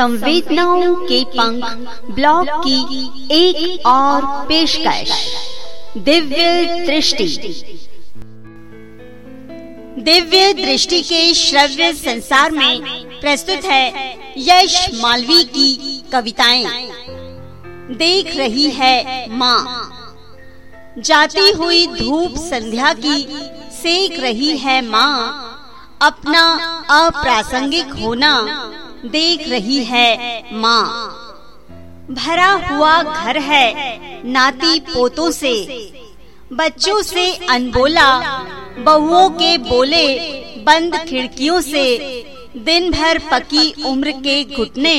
संवेदनाओं के पंख ब्लॉग की एक और पेशकश। दिव्य दृष्टि। दिव्य दृष्टि के श्रव्य संसार में प्रस्तुत है यश मालवी की कविताएँ। देख रही है माँ। जाती हुई धूप संध्या की सेक रही है माँ। अपना अप्रासंगिक होना देख रही है माँ। भरा हुआ घर है नाती पोतों से। बच्चों से अनबोला, बहुओं के बोले बंद खिड़कियों से। दिन भर पकी उम्र के घुटने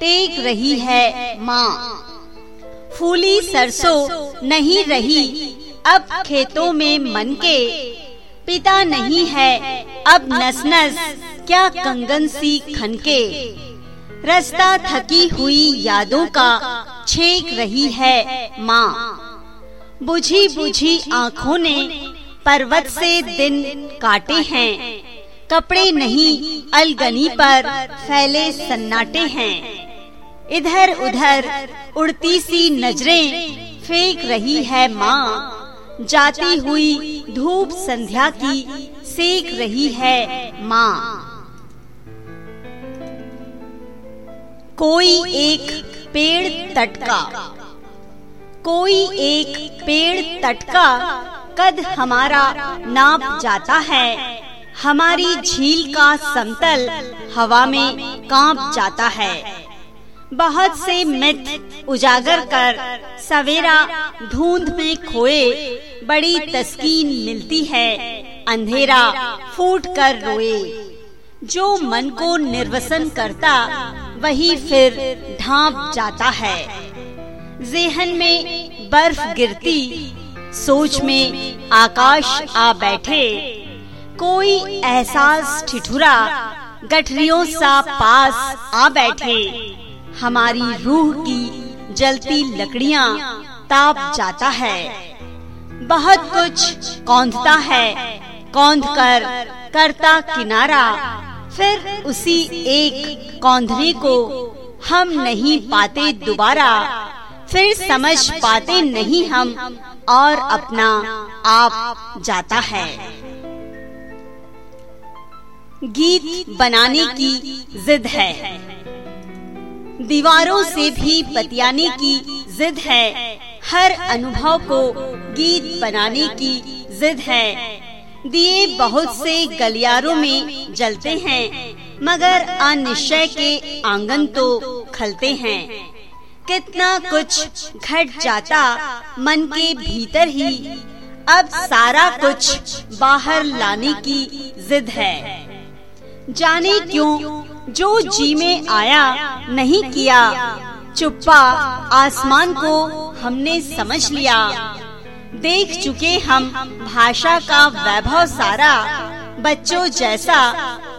टेक रही है माँ। फूली सरसों नहीं रही अब खेतों में मन के। पिता नहीं है अब नस नस क्या कंगन सी खनके? रास्ता थकी हुई यादों का छेक रही है माँ। बुझी बुझी आँखों ने पर्वत से दिन काटे हैं। कपड़े नहीं, अलगनी पर फैले सन्नाटे हैं। इधर उधर उड़ती सी नज़रें फेंक रही है माँ। जाती हुई धूप संध्या की सेक रही है माँ। कोई एक पेड़ तटका। कोई एक पेड़ तटका, कद हमारा नाप जाता है। हमारी झील का समतल हवा में काँप जाता है। बहुत से मित उजागर कर सवेरा धुंध में खोए बड़ी तस्कीन मिलती है। अंधेरा फूट कर रोए। जो मन को निर्वसन करता वही फिर ढांप जाता है। जेहन में बर्फ़ गिरती, सोच में आकाश आ बैठे। कोई एहसास ठिठुरा, गठरियों सा पास आ बैठे। हमारी रूह की जलती लकड़ियाँ ताप जाता है। बहुत कुछ कौंधता है, कौंध कर, करता किनारा। फिर उसी एक कौंधने को हम नहीं पाते दोबारा, फिर समझ पाते नहीं हम और अपना आप जाता है। गीत बनाने की जिद है। दीवारों से भी बतियाने की जिद है। हर अनुभव को गीत बनाने की जिद है। दिए बहुत से गलियारों में जलते हैं। मगर अनिश्चय के आँगन तो खलते हैं। कितना कुछ घट जाता मन के भीतर ही, अब सारा कुछ बाहर लाने की जिद है। जाने क्यों जो जी में आया, नहीं किया, चुप्पा आसमान को हमने समझ लिया। देख चुके हम भाषा का वैभव सारा, बच्चों जैसा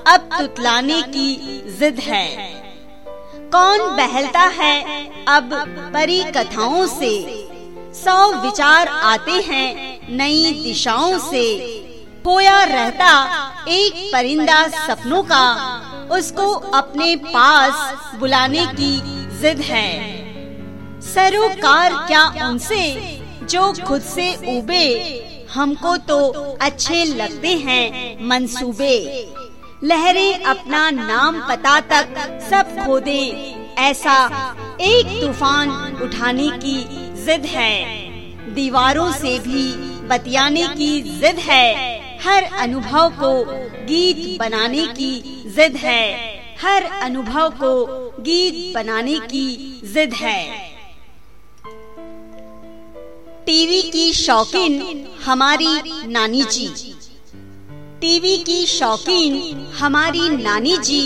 अब तुतलाने की जिद है। कौन बहलता है अब परी कथाओं से? सौ विचार आते हैं नई दिशाओं से। खोया रहता एक परिंदा सपनों का, उसको अपने पास बुलाने की जिद है। सरोकार क्या उनसे जो खुद से उबे हमको तो अच्छे लगते हैं मंसूबे। लहरें अपना नाम पता तक सब खो दे। ऐसा एक तूफ़ान उठाने की जिद है। दीवारों से भी बतियाने की जिद है। हर अनुभव को गीत बनाने की जिद है। हर अनुभव को गीत बनाने की जिद है। टीवी की शौकीन हमारी नानी जी। टीवी की शौकीन हमारी नानी जी,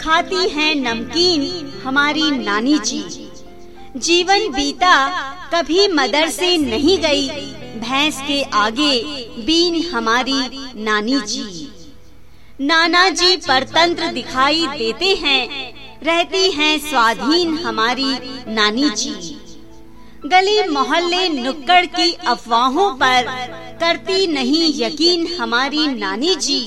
खाती हैं नमकीन हमारी नानी जी। जीवन बीता कभी मदर से नहीं गई, भैंस के आगे बीन हमारी नानी जी। नाना जी परतंत्र दिखाई देते हैं, रहती हैं स्वाधीन हमारी नानी जी। गली मोहल्ले नुक्कड़ की अफवाहों पर करती नहीं यकीन हमारी नानी जी।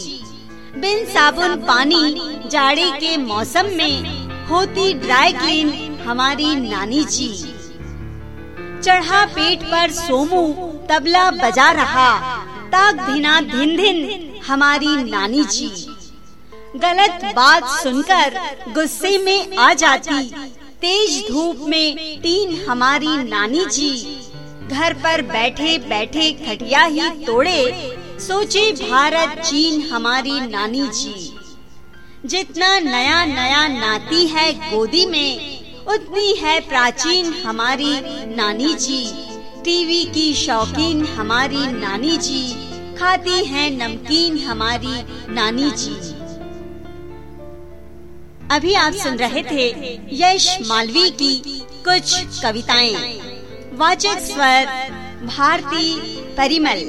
बिन साबुन पानी जाड़े के मौसम में होती ड्राई क्लीन हमारी नानी जी। चढ़ा पेट पर सोमू तबला बजा रहा, ताक धिना धिन धिन हमारी नानी जी। गलत बात सुनकर गुस्से में आ जाती तेज धूप में तीन हमारी नानी जी घर पर बैठे बैठे खटिया ही तोड़े, सोचे भारत चीन हमारी नानी जी। जितना नया नया नाती है गोदी में, उतनी है प्राचीन हमारी नानी जी। टीवी की शौकीन हमारी नानी जी, खाती है नमकीन हमारी नानी जी। अभी आप सुन रहे थे यश मालवी की कुछ कविताएँ। वाचक स्वर भारती परिमल।